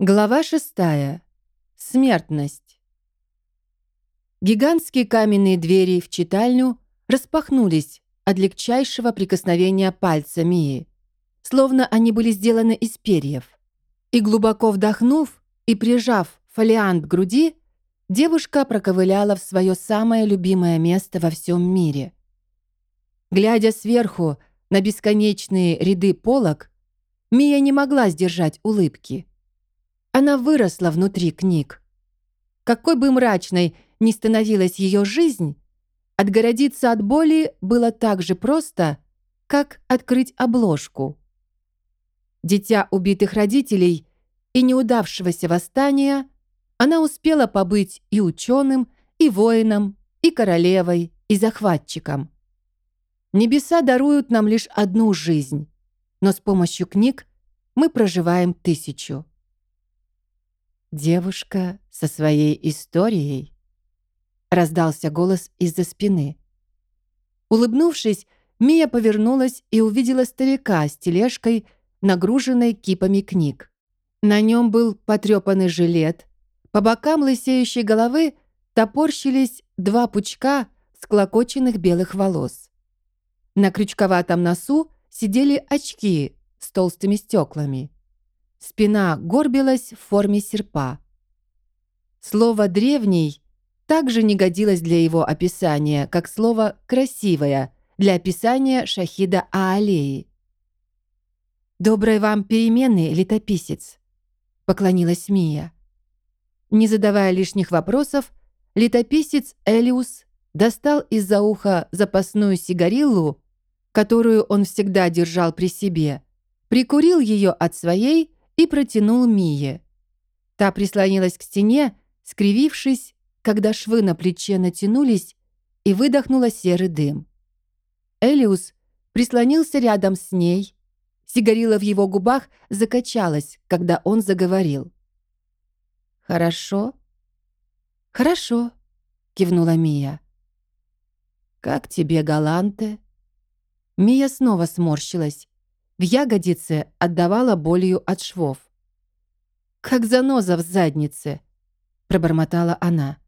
Глава шестая. Смертность. Гигантские каменные двери в читальню распахнулись от легчайшего прикосновения пальца Мии, словно они были сделаны из перьев. И глубоко вдохнув и прижав фолиант к груди, девушка проковыляла в свое самое любимое место во всем мире. Глядя сверху на бесконечные ряды полок, Мия не могла сдержать улыбки. Она выросла внутри книг. Какой бы мрачной ни становилась ее жизнь, отгородиться от боли было так же просто, как открыть обложку. Дитя убитых родителей и неудавшегося восстания, она успела побыть и ученым, и воином, и королевой, и захватчиком. Небеса даруют нам лишь одну жизнь, но с помощью книг мы проживаем тысячу. «Девушка со своей историей?» Раздался голос из-за спины. Улыбнувшись, Мия повернулась и увидела старика с тележкой, нагруженной кипами книг. На нем был потрепанный жилет. По бокам лысеющей головы топорщились два пучка склокоченных белых волос. На крючковатом носу сидели очки с толстыми стеклами. Спина горбилась в форме серпа. Слово «древний» также не годилось для его описания, как слово «красивая» для описания шахида Аалеи. «Доброй вам перемены, летописец», — поклонилась Мия. Не задавая лишних вопросов, летописец Элиус достал из-за уха запасную сигариллу, которую он всегда держал при себе, прикурил ее от своей и протянул Мие. Та прислонилась к стене, скривившись, когда швы на плече натянулись, и выдохнула серый дым. Элиус прислонился рядом с ней. Сигарила в его губах закачалась, когда он заговорил. «Хорошо?» «Хорошо», — кивнула Мия. «Как тебе, Галанте?» Мия снова сморщилась. В ягодице отдавала болью от швов. «Как заноза в заднице!» — пробормотала она.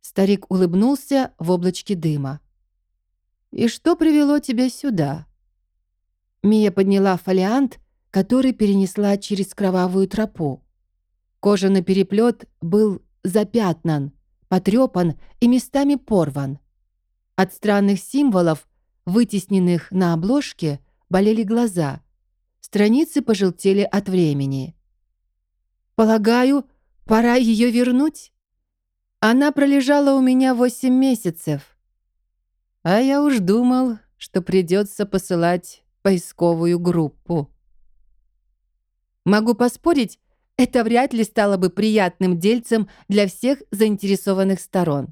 Старик улыбнулся в облачке дыма. «И что привело тебя сюда?» Мия подняла фолиант, который перенесла через кровавую тропу. Кожаный переплет был запятнан, потрепан и местами порван. От странных символов, вытесненных на обложке, болели глаза. Страницы пожелтели от времени. «Полагаю, пора ее вернуть?» Она пролежала у меня восемь месяцев. А я уж думал, что придется посылать поисковую группу. Могу поспорить, это вряд ли стало бы приятным дельцем для всех заинтересованных сторон.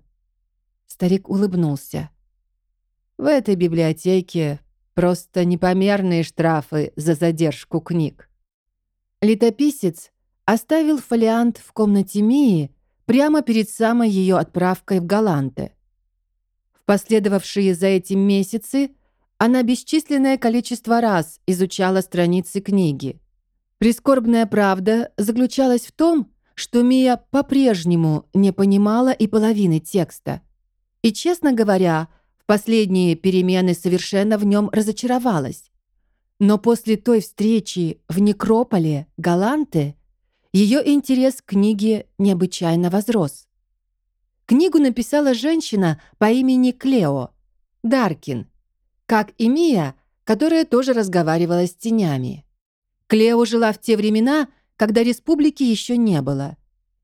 Старик улыбнулся. В этой библиотеке Просто непомерные штрафы за задержку книг. Летописец оставил фолиант в комнате Мии прямо перед самой ее отправкой в Галанте. В последовавшие за этим месяцы она бесчисленное количество раз изучала страницы книги. Прискорбная правда заключалась в том, что Мия по-прежнему не понимала и половины текста. И, честно говоря, последние перемены совершенно в нем разочаровалась. Но после той встречи в Некрополе Галанте ее интерес к книге необычайно возрос. Книгу написала женщина по имени Клео, Даркин, как и Мия, которая тоже разговаривала с тенями. Клео жила в те времена, когда республики еще не было,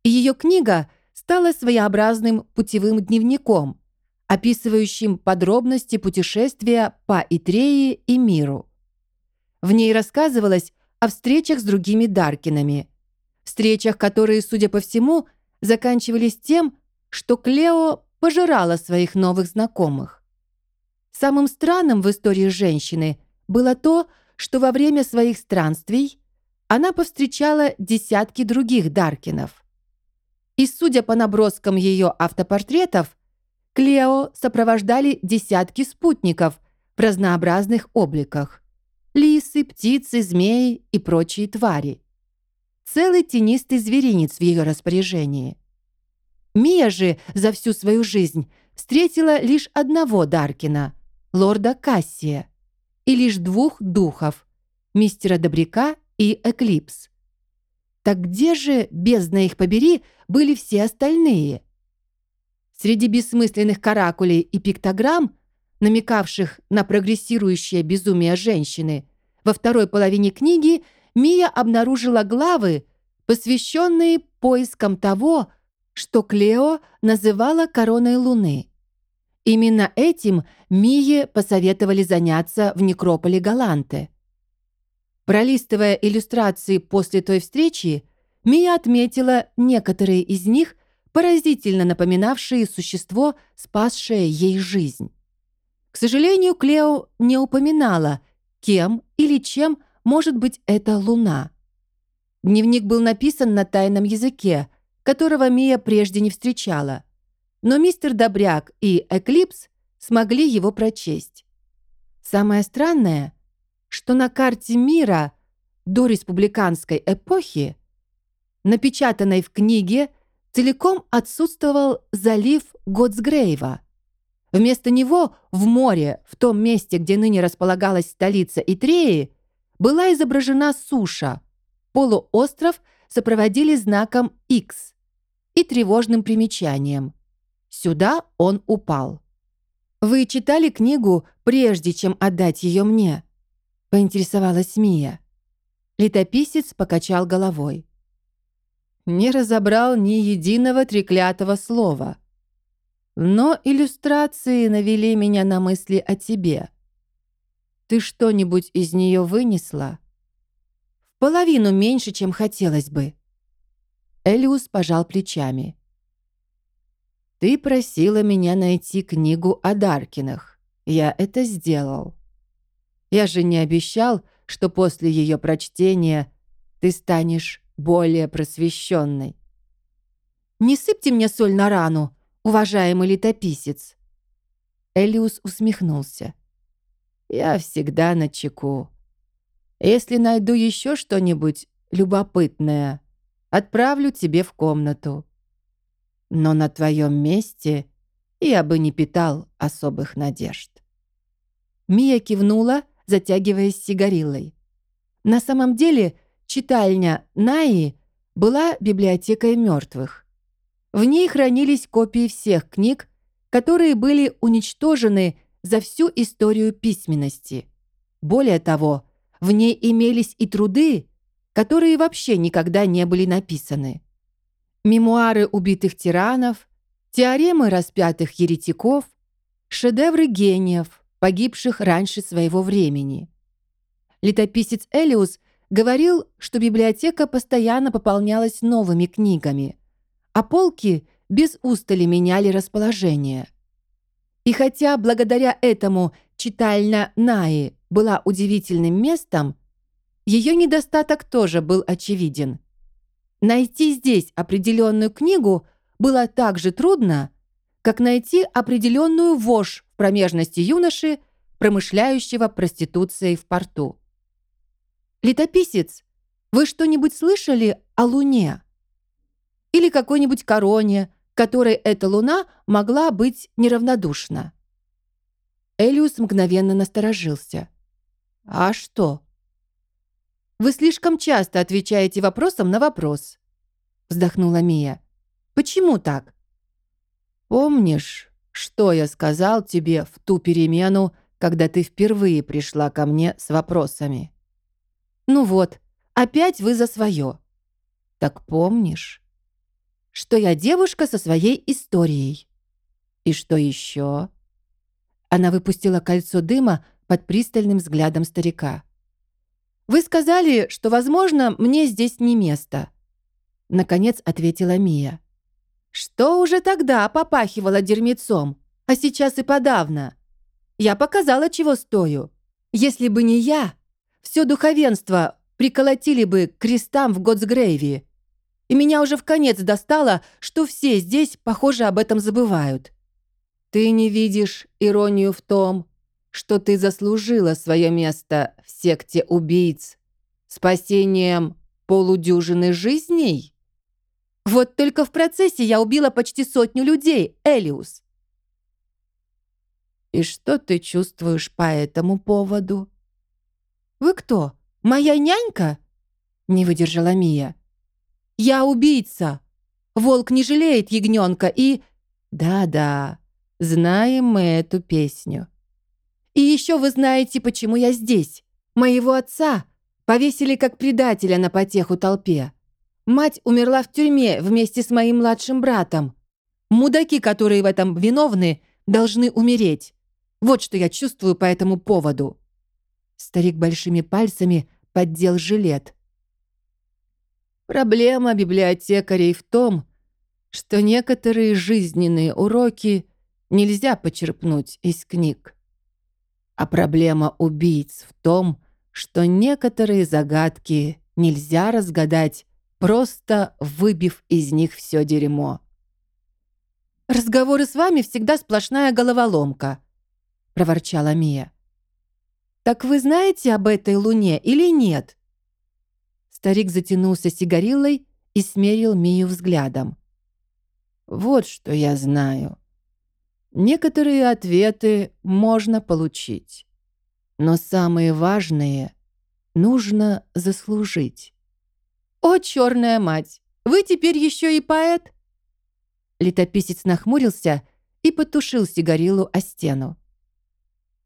и ее книга стала своеобразным путевым дневником – описывающим подробности путешествия по Итрее и миру. В ней рассказывалось о встречах с другими Даркинами, встречах, которые, судя по всему, заканчивались тем, что Клео пожирала своих новых знакомых. Самым странным в истории женщины было то, что во время своих странствий она повстречала десятки других Даркинов. И, судя по наброскам ее автопортретов, Клео сопровождали десятки спутников в разнообразных обликах. Лисы, птицы, змеи и прочие твари. целый тенистый зверинец в ее распоряжении. Мия же за всю свою жизнь встретила лишь одного Даркина, лорда Кассия, и лишь двух духов, мистера Добряка и Эклипс. Так где же, бездна их побери, были все остальные? Среди бессмысленных каракулей и пиктограмм, намекавших на прогрессирующее безумие женщины, во второй половине книги Мия обнаружила главы, посвященные поискам того, что Клео называла короной Луны. Именно этим Мие посоветовали заняться в некрополе Галанте. Пролистывая иллюстрации после той встречи, Мия отметила некоторые из них, поразительно напоминавшие существо, спасшее ей жизнь. К сожалению, Клео не упоминала, кем или чем может быть эта луна. Дневник был написан на тайном языке, которого Мия прежде не встречала. Но мистер Добряк и Эклипс смогли его прочесть. Самое странное, что на карте мира до республиканской эпохи, напечатанной в книге, целиком отсутствовал залив Готсгрейва. Вместо него в море, в том месте, где ныне располагалась столица Итреи, была изображена суша. Полуостров сопроводили знаком X и тревожным примечанием. Сюда он упал. «Вы читали книгу, прежде чем отдать ее мне?» — поинтересовалась Мия. Летописец покачал головой. Не разобрал ни единого треклятого слова. Но иллюстрации навели меня на мысли о тебе. Ты что-нибудь из нее вынесла? В половину меньше, чем хотелось бы. Элиус пожал плечами. «Ты просила меня найти книгу о Даркинах. Я это сделал. Я же не обещал, что после ее прочтения ты станешь более просвещенной. «Не сыпьте мне соль на рану, уважаемый летописец!» Элиус усмехнулся. «Я всегда на чеку. Если найду еще что-нибудь любопытное, Отправлю тебе в комнату. Но на твоем месте я бы не питал особых надежд». Мия кивнула, затягиваясь сигарилой. На самом деле читальня Наи была библиотекой мертвых. В ней хранились копии всех книг, которые были уничтожены за всю историю письменности. Более того, в ней имелись и труды, которые вообще никогда не были написаны. Мемуары убитых тиранов, теоремы распятых еретиков, шедевры гениев, погибших раньше своего времени. Летописец Элиус говорил, что библиотека постоянно пополнялась новыми книгами, а полки без устали меняли расположение. И хотя благодаря этому читальня Наи была удивительным местом, ее недостаток тоже был очевиден. Найти здесь определенную книгу было так же трудно, как найти определенную вошь в промежности юноши, промышляющего проституцией в порту. «Летописец, вы что-нибудь слышали о Луне? Или какой-нибудь короне, которой эта Луна могла быть неравнодушна?» Элиус мгновенно насторожился. «А что?» Вы слишком часто отвечаете вопросом на вопрос», — вздохнула Мия. «Почему так?» «Помнишь, что я сказал тебе в ту перемену, когда ты впервые пришла ко мне с вопросами?» «Ну вот, опять вы за свое». «Так помнишь?» «Что я девушка со своей историей». «И что еще?» Она выпустила кольцо дыма под пристальным взглядом старика. Вы сказали, что, возможно, мне здесь не место. Наконец ответила Мия. Что уже тогда попахивало дерьмецом, а сейчас и подавно. Я показала, чего стою. Если бы не я, все духовенство приколотили бы к крестам в Готсгрейве. И меня уже в конец достало, что все здесь, похоже, об этом забывают. Ты не видишь иронию в том, что ты заслужила свое место в секте убийц спасением полудюжины жизней? Вот только в процессе я убила почти сотню людей, Элиус. И что ты чувствуешь по этому поводу? Вы кто? Моя нянька? Не выдержала Мия. Я убийца. Волк не жалеет ягненка и... Да-да, знаем мы эту песню. И еще вы знаете, почему я здесь. Моего отца повесили как предателя на потеху толпе. Мать умерла в тюрьме вместе с моим младшим братом. Мудаки, которые в этом виновны, должны умереть. Вот что я чувствую по этому поводу». Старик большими пальцами поддел жилет. Проблема библиотекарей в том, что некоторые жизненные уроки нельзя почерпнуть из книг. А проблема убийц в том, что некоторые загадки нельзя разгадать, просто выбив из них все дерьмо. «Разговоры с вами всегда сплошная головоломка», — проворчала Мия. «Так вы знаете об этой луне или нет?» Старик затянулся сигариллой и смерил Мию взглядом. «Вот что я знаю. Некоторые ответы можно получить, но самые важные нужно заслужить. «О, черная мать! Вы теперь еще и поэт?» Летописец нахмурился и потушил сигарилу о стену.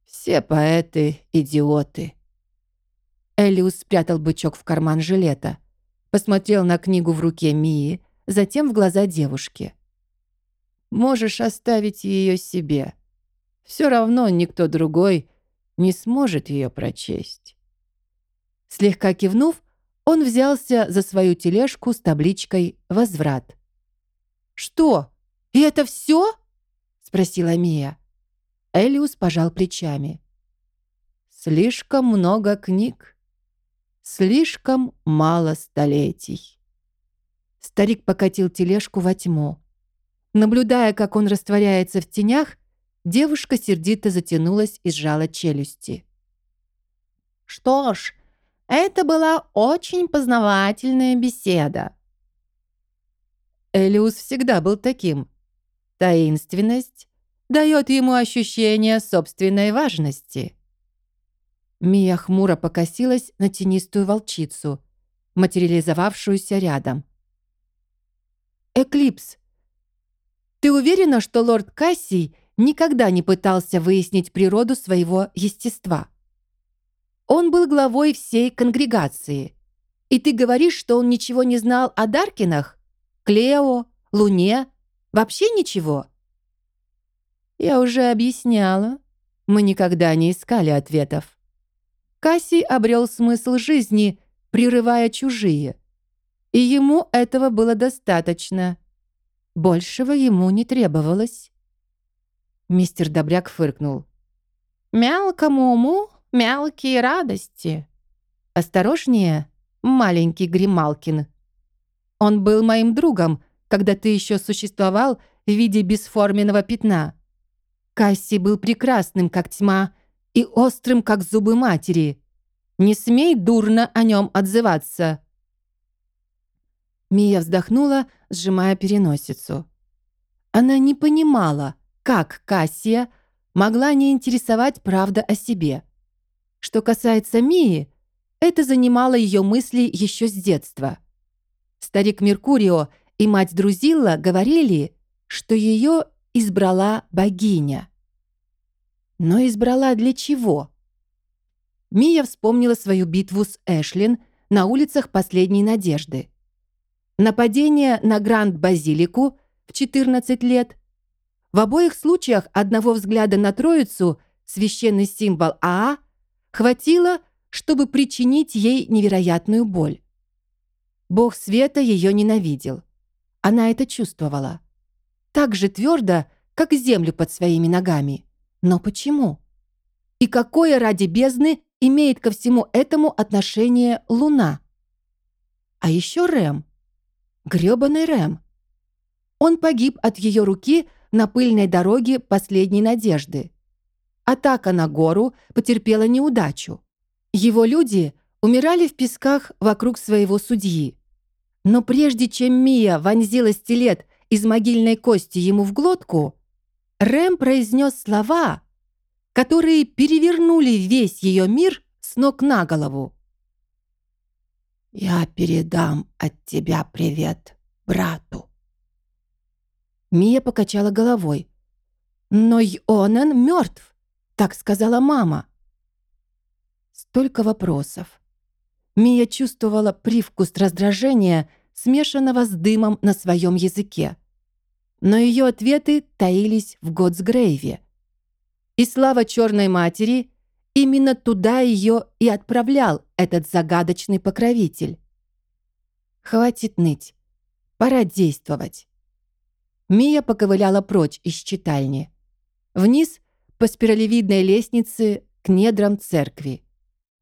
«Все поэты — идиоты». Элиус спрятал бычок в карман жилета, посмотрел на книгу в руке Мии, затем в глаза девушки. Можешь оставить ее себе. Все равно никто другой не сможет ее прочесть». Слегка кивнув, он взялся за свою тележку с табличкой «Возврат». «Что? И это все?» — спросила Мия. Элиус пожал плечами. «Слишком много книг. Слишком мало столетий». Старик покатил тележку во тьму. Наблюдая, как он растворяется в тенях, девушка сердито затянулась и сжала челюсти. «Что ж, это была очень познавательная беседа». Элиус всегда был таким. Таинственность дает ему ощущение собственной важности. Мия хмуро покосилась на тенистую волчицу, материализовавшуюся рядом. «Эклипс, ты уверена, что лорд Кассий никогда не пытался выяснить природу своего естества? Он был главой всей конгрегации. И ты говоришь, что он ничего не знал о Даркинах? Клео? Луне? Вообще ничего?» Я уже объясняла. Мы никогда не искали ответов. Кассий обрел смысл жизни, прерывая чужие. И ему этого было достаточно. Большего ему не требовалось. Мистер Добряк фыркнул. «Мелкому уму мелкие радости». «Осторожнее, маленький Грималкин. Он был моим другом, когда ты еще существовал в виде бесформенного пятна. Касси был прекрасным, как тьма, и острым, как зубы матери. Не смей дурно о нем отзываться». Мия вздохнула, сжимая переносицу. Она не понимала, как Кассия могла не интересовать правда о себе. Что касается Мии, это занимало ее мысли еще с детства. Старик Меркурио и мать Друзилла говорили, что ее избрала богиня. Но избрала для чего? Мия вспомнила свою битву с Эшлин на улицах Последней Надежды. Нападение на Гранд-Базилику в 14 лет. В обоих случаях одного взгляда на Троицу, священный символ Аа, хватило, чтобы причинить ей невероятную боль. Бог света ее ненавидел. Она это чувствовала. Так же твердо, как землю под своими ногами. Но почему? И какое ради бездны имеет ко всему этому отношение Луна? А еще Рэм. Грёбаный Рэм. Он погиб от ее руки на пыльной дороге последней надежды. Атака на гору потерпела неудачу. Его люди умирали в песках вокруг своего судьи. Но прежде чем Мия вонзила стилет из могильной кости ему в глотку, Рэм произнес слова, которые перевернули весь ее мир с ног на голову. «Я передам от тебя привет брату». Мия покачала головой. «Но Йонен мертв», — так сказала мама. Столько вопросов. Мия чувствовала привкус раздражения, смешанного с дымом на своем языке. Но ее ответы таились в Готсгрейве. И слава Черной Матери, именно туда ее и отправлял этот загадочный покровитель. Хватит ныть. Пора действовать. Мия поковыляла прочь из читальни. Вниз по спиралевидной лестнице к недрам церкви.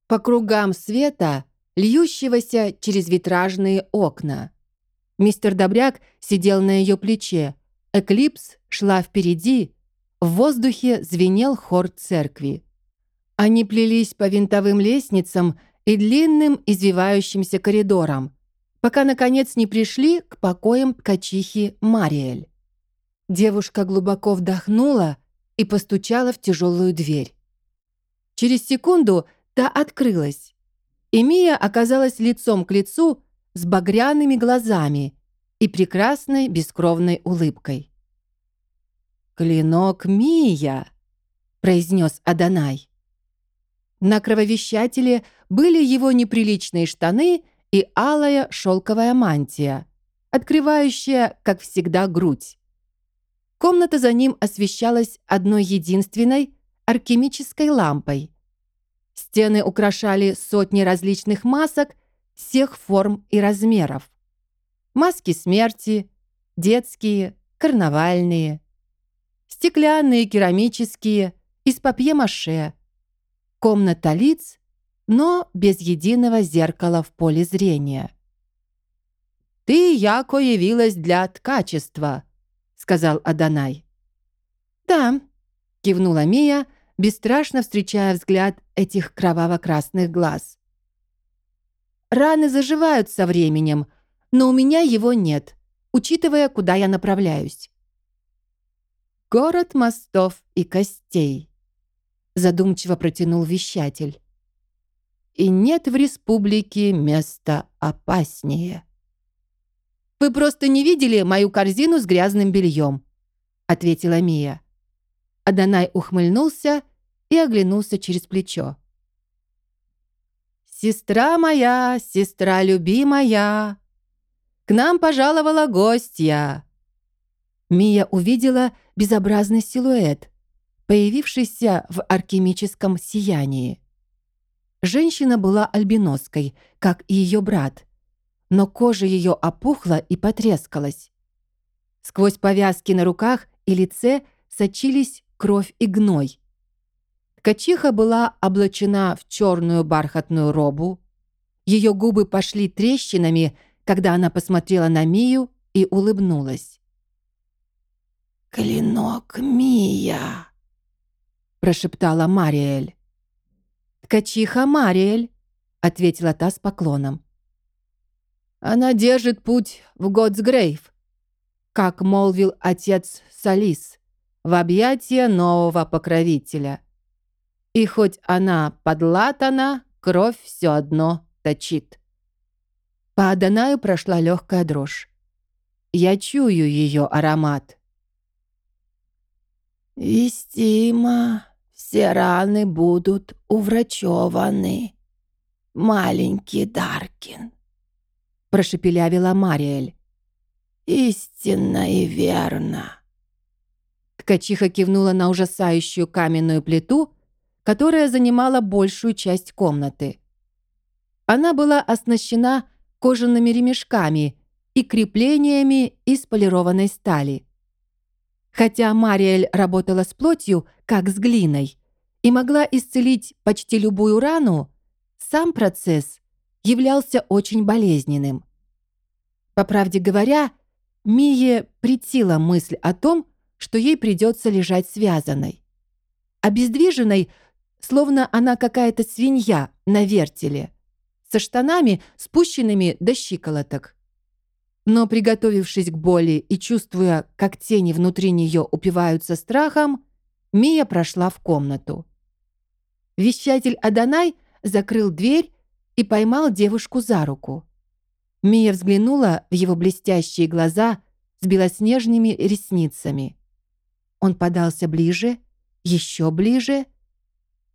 По кругам света, льющегося через витражные окна. Мистер Добряк сидел на ее плече. Эклипс шла впереди. В воздухе звенел хор церкви. Они плелись по винтовым лестницам и длинным извивающимся коридорам, пока, наконец, не пришли к покоям ткачихи Мариэль. Девушка глубоко вдохнула и постучала в тяжелую дверь. Через секунду та открылась, и оказалась лицом к лицу с багряными глазами и прекрасной бескровной улыбкой. «Клинок Мия!» — произнес Адонай. На крововещателе были его неприличные штаны и алая шелковая мантия, открывающая, как всегда, грудь. Комната за ним освещалась одной единственной алхимической лампой. Стены украшали сотни различных масок всех форм и размеров. Маски смерти, детские, карнавальные, стеклянные, керамические, из папье-маше. Комната лиц, но без единого зеркала в поле зрения. «Ты, яко, явилась для ткачества», сказал Адонай. «Да», — кивнула Мия, бесстрашно встречая взгляд этих кроваво-красных глаз. «Раны заживают со временем, но у меня его нет, учитывая, куда я направляюсь». «Город мостов и костей», — задумчиво протянул вещатель. «И нет в республике места опаснее». «Вы просто не видели мою корзину с грязным бельем», — ответила Мия. Адонай ухмыльнулся и оглянулся через плечо. «Сестра моя, сестра любимая, к нам пожаловала гостья». Мия увидела безобразный силуэт, появившийся в алхимическом сиянии. Женщина была альбиноской, как и ее брат, но кожа ее опухла и потрескалась. Сквозь повязки на руках и лице сочились кровь и гной. Ткачиха была облачена в черную бархатную робу. Ее губы пошли трещинами, когда она посмотрела на Мию и улыбнулась. «Клинок Мия!» — прошептала Мариэль. «Ткачиха Мариэль!» — ответила та с поклоном. Она держит путь в Готсгрейв, как молвил отец Салис, в объятия нового покровителя. И хоть она подлатана, кровь все одно точит. По Адонаю прошла легкая дрожь. Я чую ее аромат. «Вестимо, все раны будут уврачеваны, маленький Даркин», прошепелявила Мариэль. «Истинно и верно». Ткачиха кивнула на ужасающую каменную плиту, которая занимала большую часть комнаты. Она была оснащена кожаными ремешками и креплениями из полированной стали. Хотя Мариэль работала с плотью, как с глиной, и могла исцелить почти любую рану, сам процесс являлся очень болезненным. По правде говоря, Мие притила мысль о том, что ей придется лежать связанной. Обездвиженной, словно она какая-то свинья на вертеле. со штанами, спущенными до щиколоток. Но, приготовившись к боли и чувствуя, как тени внутри нее упиваются страхом, Мия прошла в комнату. Вещатель Адонай закрыл дверь и поймал девушку за руку. Мия взглянула в его блестящие глаза с белоснежными ресницами. Он подался ближе, еще ближе,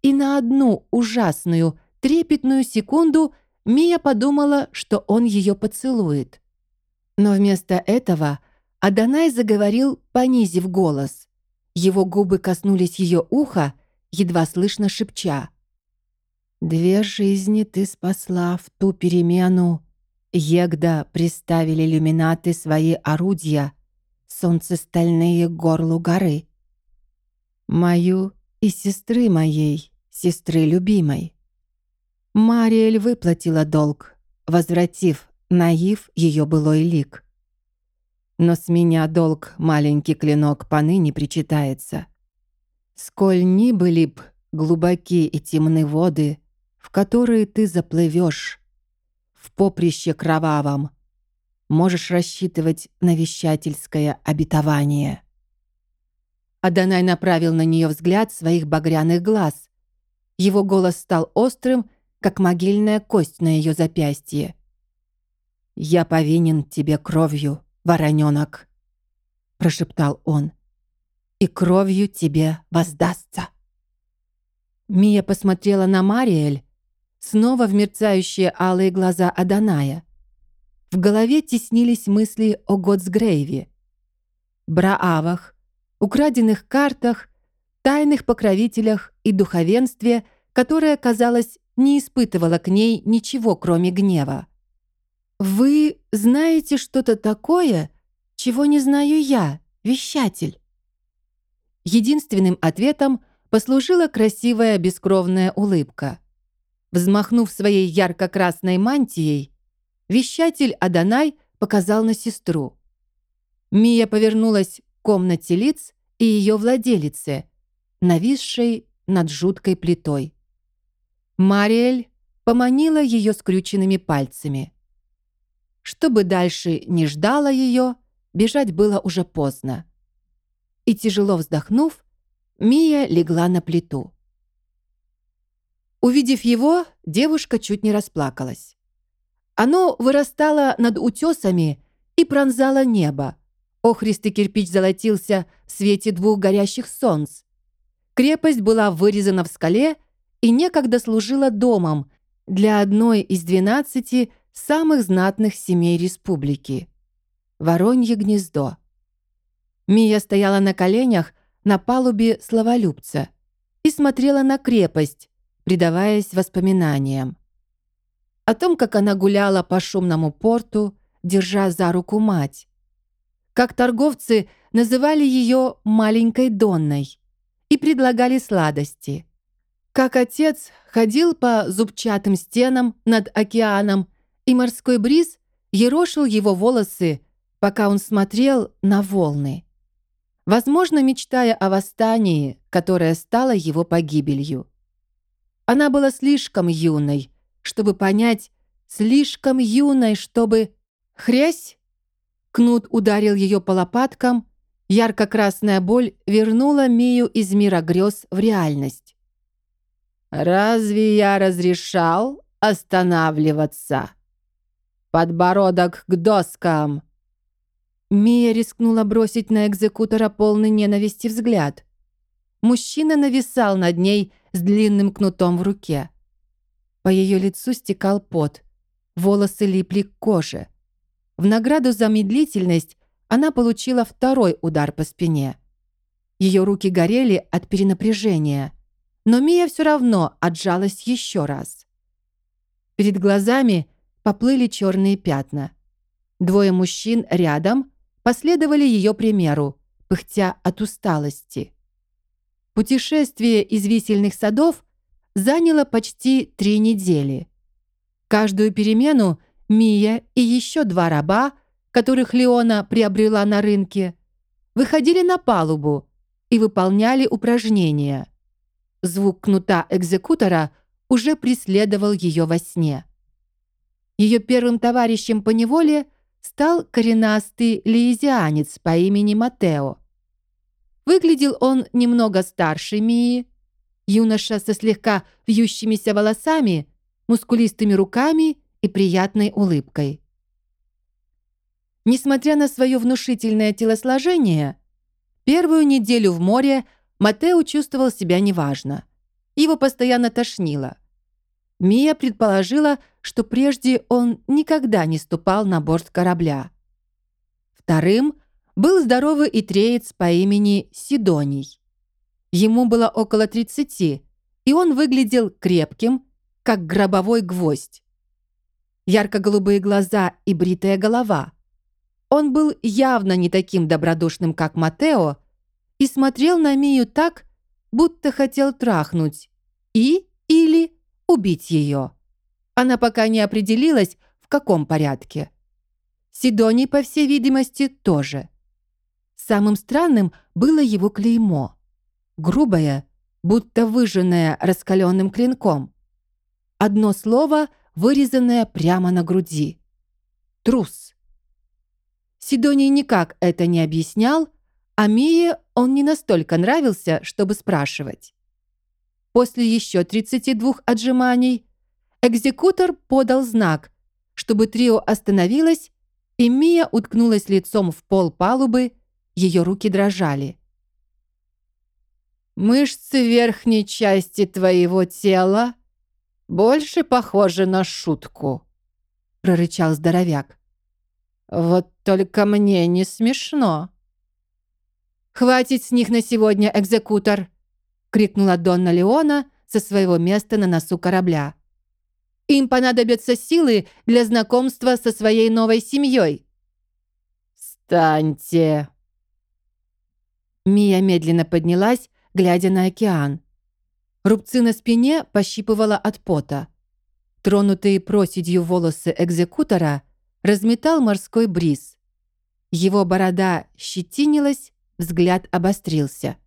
и на одну ужасную, трепетную секунду Мия подумала, что он ее поцелует. Но вместо этого Адонай заговорил, понизив голос. Его губы коснулись ее уха, едва слышно шепча. «Две жизни ты спасла в ту перемену. Егда приставили люминаты свои орудия, солнцестальные к горлу горы. Мою и сестры моей, сестры любимой. Мариэль выплатила долг, возвратив наив ее былой лик. Но с меня долг маленький клинок поныне причитается. Сколь ни были б глубоки и темны воды, в которые ты заплывешь, в поприще кровавом, можешь рассчитывать на вещательское обетование. Адонай направил на нее взгляд своих багряных глаз. Его голос стал острым, как могильная кость на ее запястье. «Я повинен тебе кровью, вороненок», — прошептал он. «И кровью тебе воздастся». Мия посмотрела на Мариэль, снова в мерцающие алые глаза Аданая. В голове теснились мысли о Готсгрейве, Браавах, украденных картах, тайных покровителях и духовенстве, которое, казалось, не испытывало к ней ничего, кроме гнева. «Вы знаете что-то такое, чего не знаю я, вещатель?» Единственным ответом послужила красивая бескровная улыбка. Взмахнув своей ярко-красной мантией, вещатель Адонай показал на сестру. Мия повернулась к комнате лиц и ее владелице, нависшей над жуткой плитой. Мариэль поманила ее скрюченными пальцами. Чтобы дальше не ждала ее, бежать было уже поздно. И тяжело вздохнув, Мия легла на плиту. Увидев его, девушка чуть не расплакалась. Оно вырастало над утесами и пронзало небо. Охристый кирпич золотился в свете двух горящих солнц. Крепость была вырезана в скале и некогда служила домом для одной из двенадцати самых знатных семей республики. Воронье гнездо. Мия стояла на коленях на палубе словолюбца и смотрела на крепость, предаваясь воспоминаниям. О том, как она гуляла по шумному порту, держа за руку мать. Как торговцы называли ее «маленькой Донной» и предлагали сладости. Как отец ходил по зубчатым стенам над океаном и морской бриз ерошил его волосы, пока он смотрел на волны. Возможно, мечтая о восстании, которое стало его погибелью. Она была слишком юной, чтобы понять, слишком юной, чтобы... Хрясь! Кнут ударил ее по лопаткам, ярко-красная боль вернула Мию из мира грез в реальность. «Разве я разрешал останавливаться?» Подбородок к доскам!» Мия рискнула бросить на экзекутора полный ненависти взгляд. Мужчина нависал над ней с длинным кнутом в руке. По ее лицу стекал пот, волосы липли к коже. В награду за медлительность она получила второй удар по спине. Ее руки горели от перенапряжения, но Мия все равно отжалась еще раз. Перед глазами поплыли черные пятна. Двое мужчин рядом последовали ее примеру, пыхтя от усталости. Путешествие из висельных садов заняло почти три недели. Каждую перемену Мия и еще два раба, которых Леона приобрела на рынке, выходили на палубу и выполняли упражнения. Звук кнута экзекутора уже преследовал ее во сне. Ее первым товарищем по неволе стал коренастый лиезианец по имени Матео. Выглядел он немного старше Мии, юноша со слегка вьющимися волосами, мускулистыми руками и приятной улыбкой. Несмотря на свое внушительное телосложение, первую неделю в море Матео чувствовал себя неважно. Его постоянно тошнило. Мия предположила, что прежде он никогда не ступал на борт корабля. Вторым был здоровый итреец по имени Сидоний. Ему было около 30, и он выглядел крепким, как гробовой гвоздь. Ярко-голубые глаза и бритая голова. Он был явно не таким добродушным, как Матео, и смотрел на Мию так, будто хотел трахнуть и или убить ее. Она пока не определилась, в каком порядке. Сидоний, по всей видимости, тоже. Самым странным было его клеймо. Грубое, будто выжженное раскаленным клинком. Одно слово, вырезанное прямо на груди. Трус. Сидоний никак это не объяснял, а Мие он не настолько нравился, чтобы спрашивать. После еще 32 отжиманий экзекутор подал знак, чтобы трио остановилось, и Мия уткнулась лицом в пол палубы, ее руки дрожали. «Мышцы верхней части твоего тела больше похожи на шутку», — прорычал здоровяк. «Вот только мне не смешно». «Хватит с них на сегодня, экзекутор!» крикнула Донна Леона со своего места на носу корабля. «Им понадобятся силы для знакомства со своей новой семьей». «Встаньте!» Мия медленно поднялась, глядя на океан. Рубцы на спине пощипывала от пота. Тронутые проседью волосы экзекутора разметал морской бриз. Его борода щетинилась, взгляд обострился.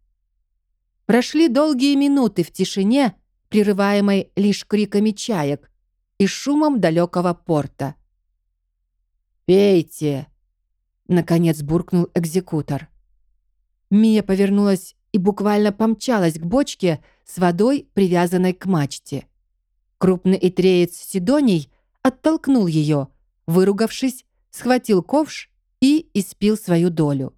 Прошли долгие минуты в тишине, прерываемой лишь криками чаек и шумом далекого порта. «Пейте!» — наконец буркнул экзекутор. Мия повернулась и буквально помчалась к бочке с водой, привязанной к мачте. Крупный итреец Сидоний оттолкнул ее, выругавшись, схватил ковш и испил свою долю.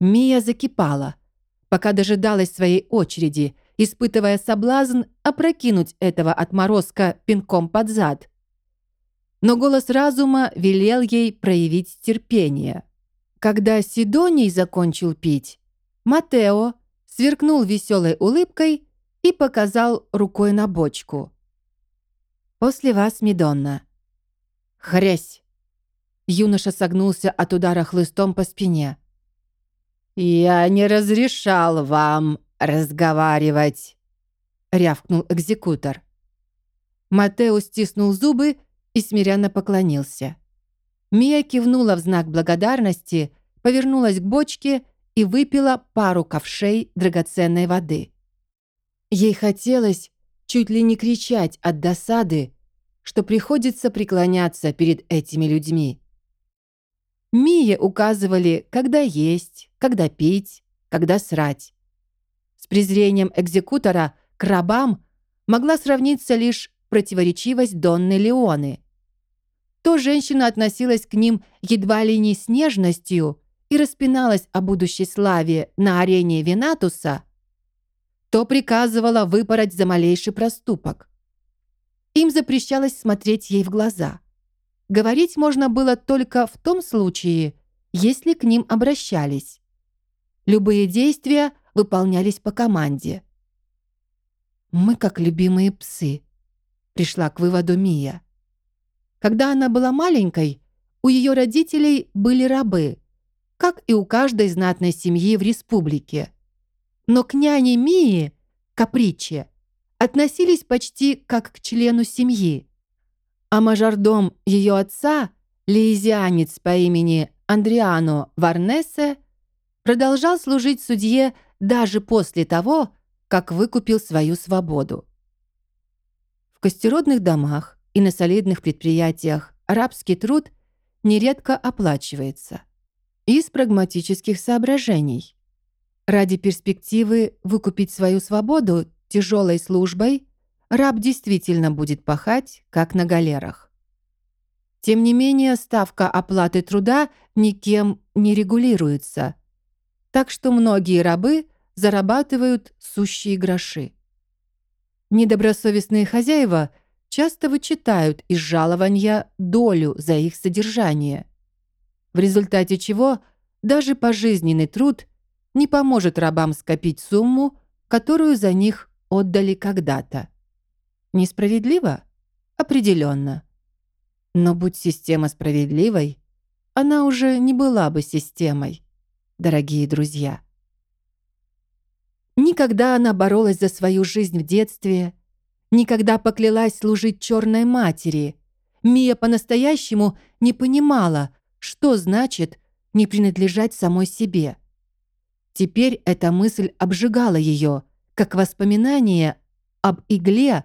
Мия закипала — пока дожидалась своей очереди, испытывая соблазн опрокинуть этого отморозка пинком под зад. Но голос разума велел ей проявить терпение. Когда Сидоний закончил пить, Матео сверкнул веселой улыбкой и показал рукой на бочку. «После вас, Медонна». «Хрясь!» Юноша согнулся от удара хлыстом по спине. «Я не разрешал вам разговаривать», — рявкнул экзекутор. Матео стиснул зубы и смиренно поклонился. Мия кивнула в знак благодарности, повернулась к бочке и выпила пару ковшей драгоценной воды. Ей хотелось чуть ли не кричать от досады, что приходится преклоняться перед этими людьми. Мие указывали, когда есть, когда пить, когда срать. С презрением экзекутора к рабам могла сравниться лишь противоречивость Донны Леоны. То женщина относилась к ним едва ли не с нежностью и распиналась о будущей славе на арене Венатуса, то приказывала выпороть за малейший проступок. Им запрещалось смотреть ей в глаза. Говорить можно было только в том случае, если к ним обращались. Любые действия выполнялись по команде. «Мы как любимые псы», — пришла к выводу Мия. Когда она была маленькой, у ее родителей были рабы, как и у каждой знатной семьи в республике. Но к няне Мии, Каприче, относились почти как к члену семьи. А мажордом ее отца, лиезианец по имени Андриано Варнесе, продолжал служить судье даже после того, как выкупил свою свободу. В костеродных домах и на солидных предприятиях арабский труд нередко оплачивается. Из прагматических соображений. Ради перспективы выкупить свою свободу тяжелой службой раб действительно будет пахать, как на галерах. Тем не менее, ставка оплаты труда никем не регулируется, так что многие рабы зарабатывают сущие гроши. Недобросовестные хозяева часто вычитают из жалования долю за их содержание, в результате чего даже пожизненный труд не поможет рабам скопить сумму, которую за них отдали когда-то. Несправедливо? Определенно. Но будь система справедливой, она уже не была бы системой, дорогие друзья. Никогда она боролась за свою жизнь в детстве, никогда поклялась служить черной матери. Мия по-настоящему не понимала, что значит не принадлежать самой себе. Теперь эта мысль обжигала ее, как воспоминание об игле,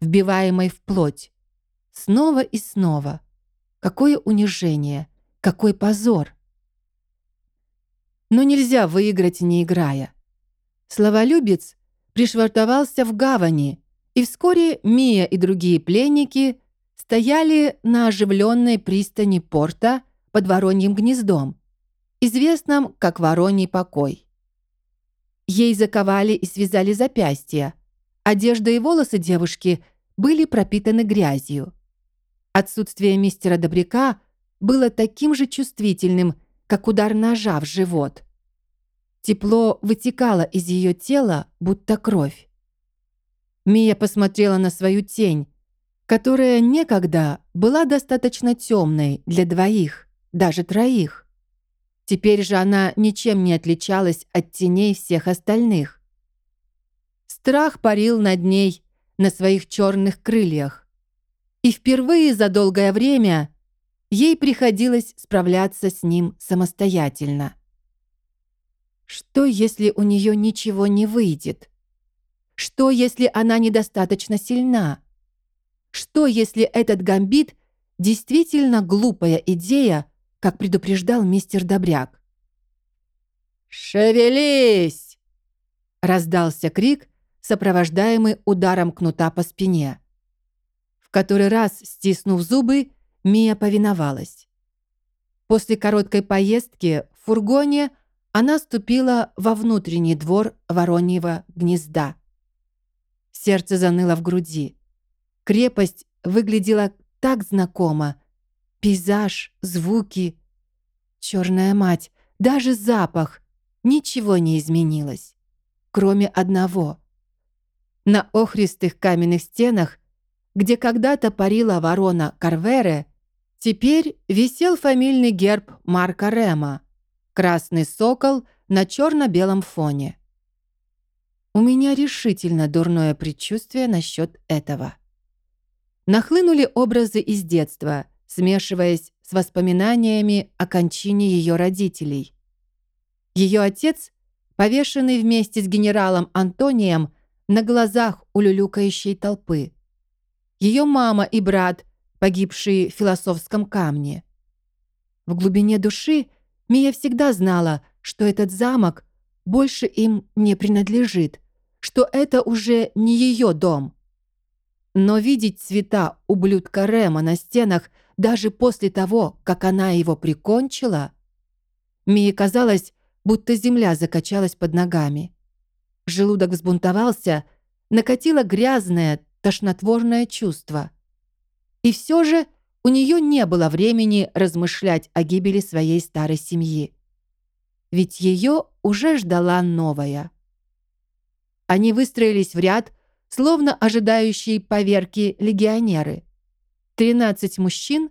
вбиваемой в плоть. Снова и снова. Какое унижение, какой позор. Но нельзя выиграть, не играя. Словолюбец пришвартовался в гавани, и вскоре Мия и другие пленники стояли на оживленной пристани порта под Вороньим гнездом, известном как Вороний покой. Ей заковали и связали запястья. Одежда и волосы девушки были пропитаны грязью. Отсутствие мистера Добряка было таким же чувствительным, как удар ножа в живот. Тепло вытекало из ее тела, будто кровь. Мия посмотрела на свою тень, которая некогда была достаточно темной для двоих, даже троих. Теперь же она ничем не отличалась от теней всех остальных. Страх парил над ней на своих черных крыльях. И впервые за долгое время ей приходилось справляться с ним самостоятельно. Что, если у нее ничего не выйдет? Что, если она недостаточно сильна? Что, если этот гамбит действительно глупая идея, как предупреждал мистер Добряк? «Шевелись!» — раздался крик, сопровождаемый ударом кнута по спине. В который раз, стиснув зубы, Мия повиновалась. После короткой поездки в фургоне — она ступила во внутренний двор вороньего гнезда. Сердце заныло в груди. Крепость выглядела так знакомо. Пейзаж, звуки. Черная мать, даже запах. Ничего не изменилось. Кроме одного. На охристых каменных стенах, где когда-то парила ворона Карвере, теперь висел фамильный герб Марка Рема, Красный сокол на черно-белом фоне. У меня решительно дурное предчувствие насчет этого. Нахлынули образы из детства, смешиваясь с воспоминаниями о кончине ее родителей. Ее отец, повешенный вместе с генералом Антонием на глазах у люлюкающей толпы. Ее мама и брат, погибшие в философском камне. В глубине души Мия всегда знала, что этот замок больше им не принадлежит, что это уже не ее дом. Но видеть цвета ублюдка Рема на стенах даже после того, как она его прикончила, Мии казалось, будто земля закачалась под ногами. Желудок взбунтовался, накатило грязное, тошнотворное чувство. И все же у нее не было времени размышлять о гибели своей старой семьи. Ведь ее уже ждала новая. Они выстроились в ряд, словно ожидающие поверки легионеры. Тринадцать мужчин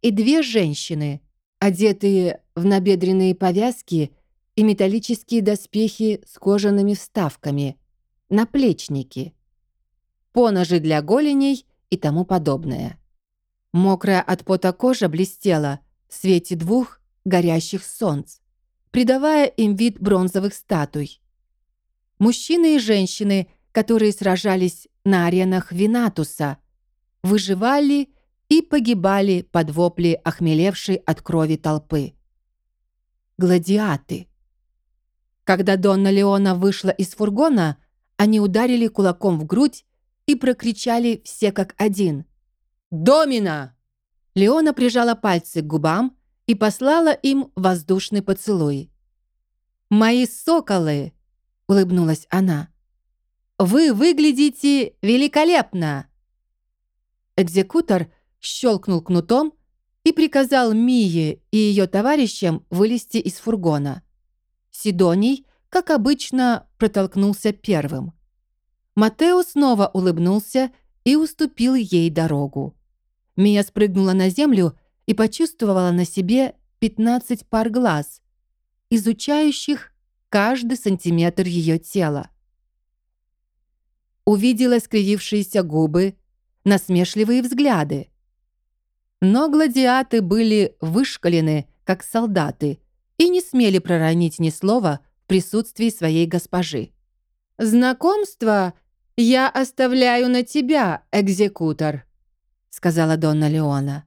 и две женщины, одетые в набедренные повязки и металлические доспехи с кожаными вставками, наплечники, поножи для голеней и тому подобное. Мокрая от пота кожа блестела в свете двух горящих солнц, придавая им вид бронзовых статуй. Мужчины и женщины, которые сражались на аренах Винатуса, выживали и погибали под вопли охмелевшей от крови толпы. Гладиаты. Когда Донна Леона вышла из фургона, они ударили кулаком в грудь и прокричали все как один. «Домина!» Леона прижала пальцы к губам и послала им воздушный поцелуй. «Мои соколы!» — улыбнулась она. «Вы выглядите великолепно!» Экзекутор щелкнул кнутом и приказал Мие и ее товарищам вылезти из фургона. Сидоний, как обычно, протолкнулся первым. Матео снова улыбнулся и уступил ей дорогу. Мия спрыгнула на землю и почувствовала на себе 15 пар глаз, изучающих каждый сантиметр ее тела. Увидела скривившиеся губы, насмешливые взгляды. Но гладиаты были вышкалены, как солдаты, и не смели проронить ни слова в присутствии своей госпожи. «Знакомство я оставляю на тебя, экзекутор», сказала Донна Леона.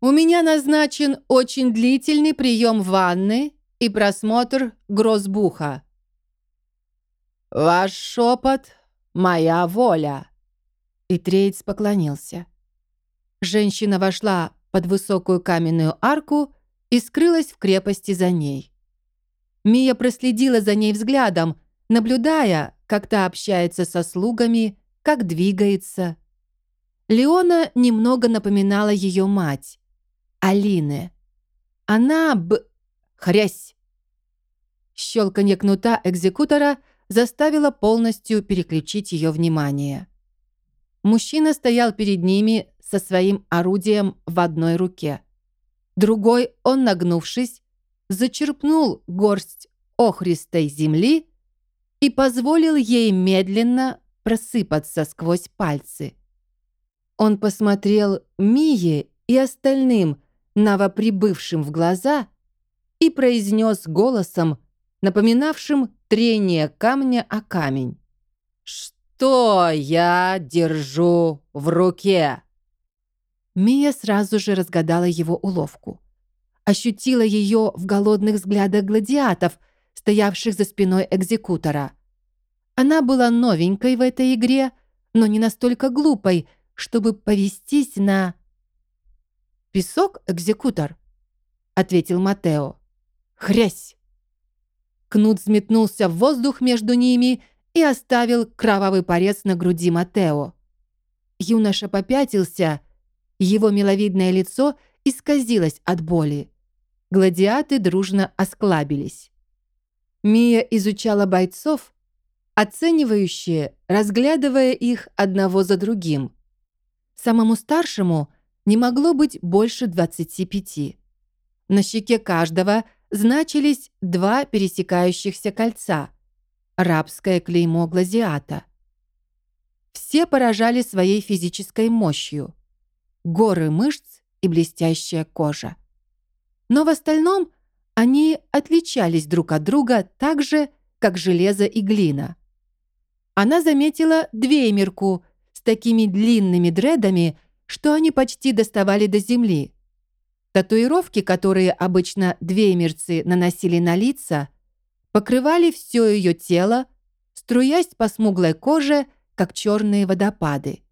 «У меня назначен очень длительный прием ванны и просмотр грозбуха». «Ваш шепот — моя воля», и Трейдс поклонился. Женщина вошла под высокую каменную арку и скрылась в крепости за ней. Мия проследила за ней взглядом, наблюдая, как та общается со слугами, как двигается. Леона немного напоминала ее мать, Алины. Она б... хрясь. Щелканье кнута экзекутора заставило полностью переключить ее внимание. Мужчина стоял перед ними со своим орудием в одной руке. Другой он, нагнувшись, зачерпнул горсть охристой земли и позволил ей медленно просыпаться сквозь пальцы. Он посмотрел Мие и остальным новоприбывшим в глаза и произнес голосом, напоминавшим трение камня о камень. «Что я держу в руке?» Мия сразу же разгадала его уловку. Ощутила ее в голодных взглядах гладиатов, стоявших за спиной экзекутора. Она была новенькой в этой игре, но не настолько глупой, чтобы повестись на... «Песок, экзекутор», — ответил Матео. «Хрясь!» Кнут взметнулся в воздух между ними и оставил кровавый порез на груди Матео. Юноша попятился, его миловидное лицо исказилось от боли. Гладиаты дружно осклабились. Мия изучала бойцов, оценивающие, разглядывая их одного за другим. Самому старшему не могло быть больше 25. На щеке каждого значились два пересекающихся кольца — рабское клеймо Глазиата. Все поражали своей физической мощью. Горы мышц и блестящая кожа. Но в остальном они отличались друг от друга так же, как железо и глина. Она заметила двеймерку с такими длинными дредами, что они почти доставали до земли. Татуировки, которые обычно двеймерцы наносили на лица – покрывали все ее тело, струясь по смуглой коже, как черные водопады.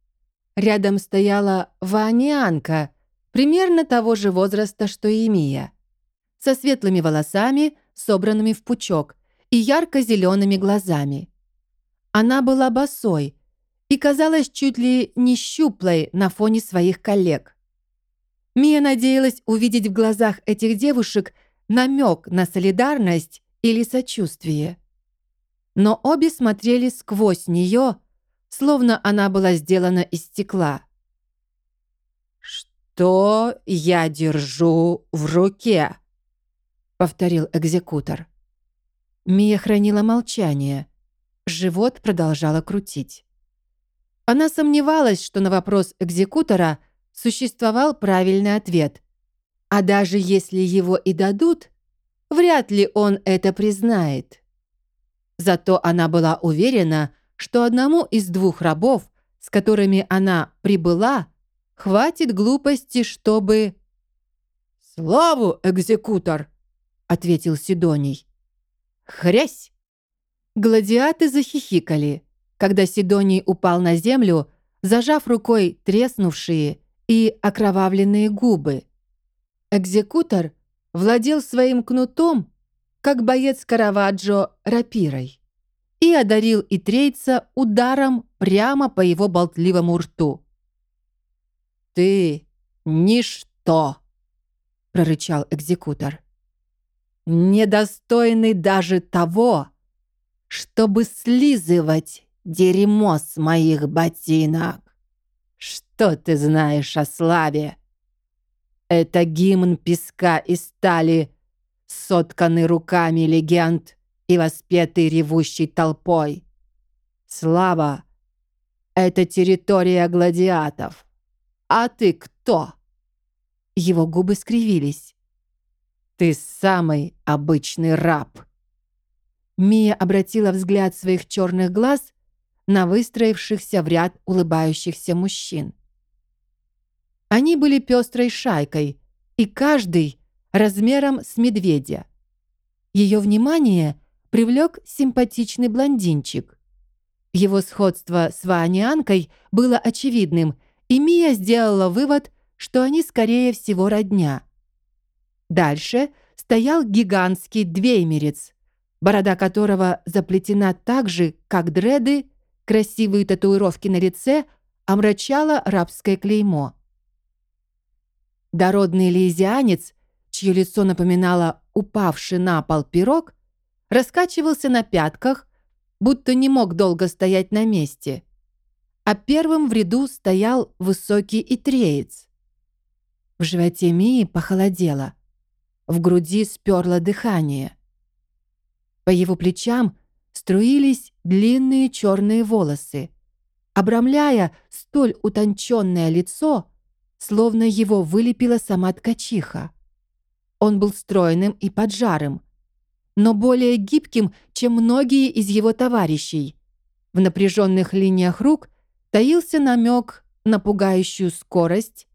Рядом стояла ванианка, примерно того же возраста, что и Мия, со светлыми волосами, собранными в пучок, и ярко-зелеными глазами. Она была босой и казалась чуть ли не щуплой на фоне своих коллег. Мия надеялась увидеть в глазах этих девушек намек на солидарность или сочувствие. Но обе смотрели сквозь нее, словно она была сделана из стекла. «Что я держу в руке?» — повторил экзекутор. Мия хранила молчание. Живот продолжала крутить. Она сомневалась, что на вопрос экзекутора существовал правильный ответ. А даже если его и дадут, Вряд ли он это признает. Зато она была уверена, что одному из двух рабов, с которыми она прибыла, хватит глупости, чтобы...» «Славу, экзекутор!» — ответил Сидоний. «Хрясь!» Гладиаты захихикали, когда Сидоний упал на землю, зажав рукой треснувшие и окровавленные губы. Экзекутор владел своим кнутом, как боец Караваджо рапирой, и одарил Итрейца ударом прямо по его болтливому рту. «Ты — ничто!» — прорычал экзекутор. «Недостойный даже того, чтобы слизывать дерьмо с моих ботинок. Что ты знаешь о славе? Это гимн песка и стали, сотканный руками легенд и воспетый ревущей толпой. Слава — это территория гладиатов. А ты кто? Его губы скривились. Ты самый обычный раб. Мия обратила взгляд своих черных глаз на выстроившихся в ряд улыбающихся мужчин. Они были пестрой шайкой, и каждый размером с медведя. Ее внимание привлек симпатичный блондинчик. Его сходство с Ванианкой было очевидным, и Мия сделала вывод, что они, скорее всего, родня. Дальше стоял гигантский двеймерец, борода которого заплетена так же, как дреды, красивые татуировки на лице омрачало рабское клеймо. Дородный лизианец, чье лицо напоминало упавший на пол пирог, раскачивался на пятках, будто не мог долго стоять на месте. А первым в ряду стоял высокий итреец. В животе Мии похолодело. В груди сперло дыхание. По его плечам струились длинные черные волосы, обрамляя столь утонченное лицо, словно его вылепила сама ткачиха. Он был стройным и поджарым, но более гибким, чем многие из его товарищей. В напряженных линиях рук таился намек на пугающую скорость,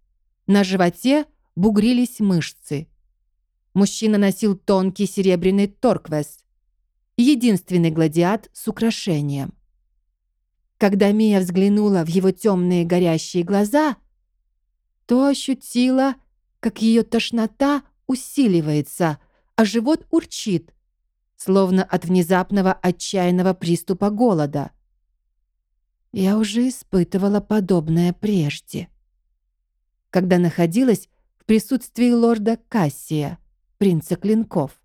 на животе бугрились мышцы. Мужчина носил тонкий серебряный торквес, единственный гладиат с украшением. Когда Мия взглянула в его темные горящие глаза, то ощутила, как ее тошнота усиливается, а живот урчит, словно от внезапного отчаянного приступа голода. Я уже испытывала подобное прежде, когда находилась в присутствии лорда Кассия, принца клинков.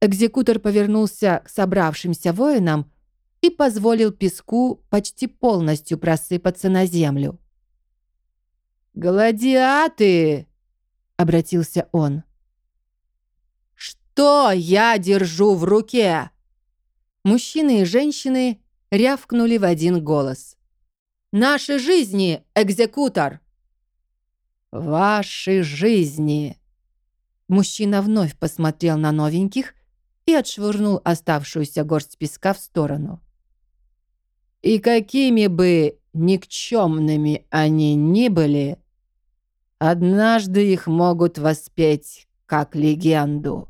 Экзекутор повернулся к собравшимся воинам и позволил песку почти полностью просыпаться на землю. «Гладиаты!» — обратился он. «Что я держу в руке?» Мужчины и женщины рявкнули в один голос. «Наши жизни, экзекутор!» «Ваши жизни!» Мужчина вновь посмотрел на новеньких и отшвырнул оставшуюся горсть песка в сторону. «И какими бы никчемными они ни были, однажды их могут воспеть как легенду.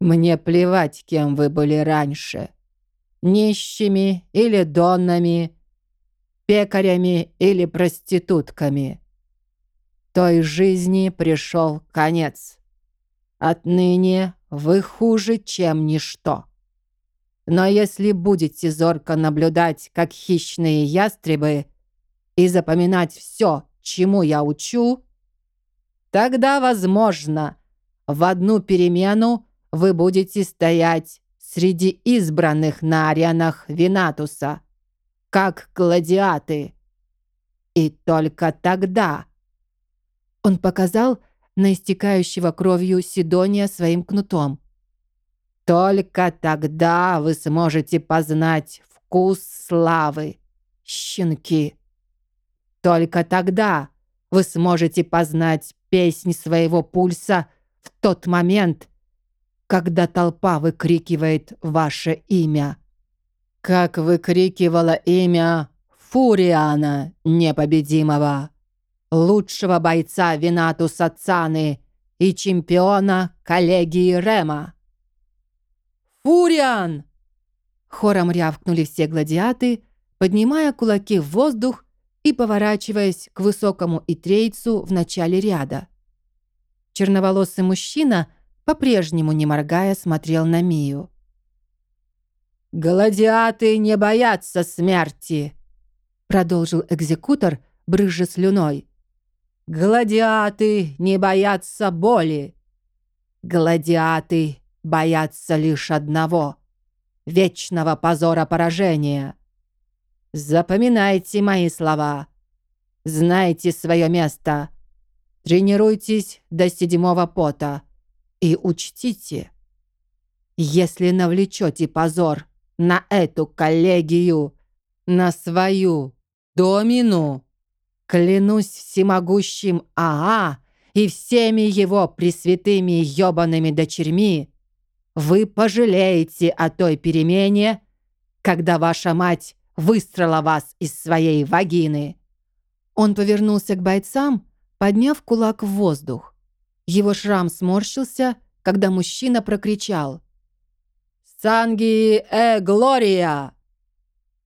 Мне плевать, кем вы были раньше. Нищими или доннами, пекарями или проститутками. Той жизни пришел конец. Отныне вы хуже, чем ничто. Но если будете зорко наблюдать, как хищные ястребы, и запоминать все, чему я учу, тогда, возможно, в одну перемену вы будете стоять среди избранных на аренах Винатуса, как гладиаты. И только тогда он показал на истекающего кровью Сидония своим кнутом. «Только тогда вы сможете познать вкус славы, щенки. Только тогда вы сможете познать песнь своего пульса в тот момент, когда толпа выкрикивает ваше имя. Как выкрикивала имя Фуриана непобедимого лучшего бойца Винату Сацаны и чемпиона коллегии Рема. «Фуриан!» Хором рявкнули все гладиаты, поднимая кулаки в воздух и поворачиваясь к высокому итрейцу в начале ряда. Черноволосый мужчина, по-прежнему не моргая, смотрел на Мию. «Гладиаты не боятся смерти!» продолжил экзекутор, брызжа слюной. «Гладиаты не боятся боли. Гладиаты боятся лишь одного — вечного позора поражения. Запоминайте мои слова. Знайте свое место. Тренируйтесь до седьмого пота. И учтите, если навлечете позор на эту коллегию, на свою домину, клянусь всемогущим Аа и всеми его пресвятыми ёбаными дочерьми, вы пожалеете о той перемене, когда ваша мать выстрела вас из своей вагины». Он повернулся к бойцам, подняв кулак в воздух. Его шрам сморщился, когда мужчина прокричал. «Санги э глория!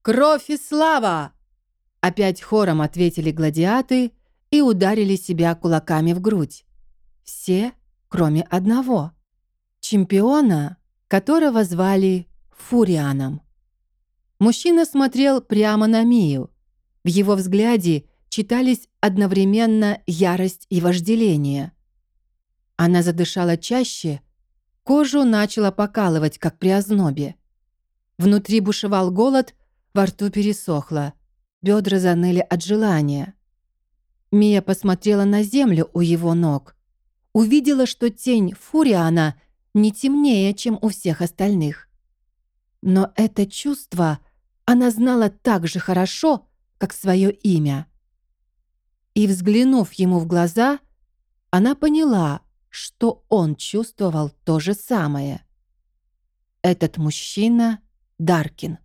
Кровь и слава!» Опять хором ответили гладиаты и ударили себя кулаками в грудь. Все, кроме одного. Чемпиона, которого звали Фурианом. Мужчина смотрел прямо на Мию. В его взгляде читались одновременно ярость и вожделение. Она задышала чаще, кожу начала покалывать, как при ознобе. Внутри бушевал голод, во рту пересохло, бедра заныли от желания. Мия посмотрела на землю у его ног. Увидела, что тень Фуриана не темнее, чем у всех остальных. Но это чувство она знала так же хорошо, как свое имя. И, взглянув ему в глаза, она поняла, что он чувствовал то же самое. Этот мужчина — Даркин.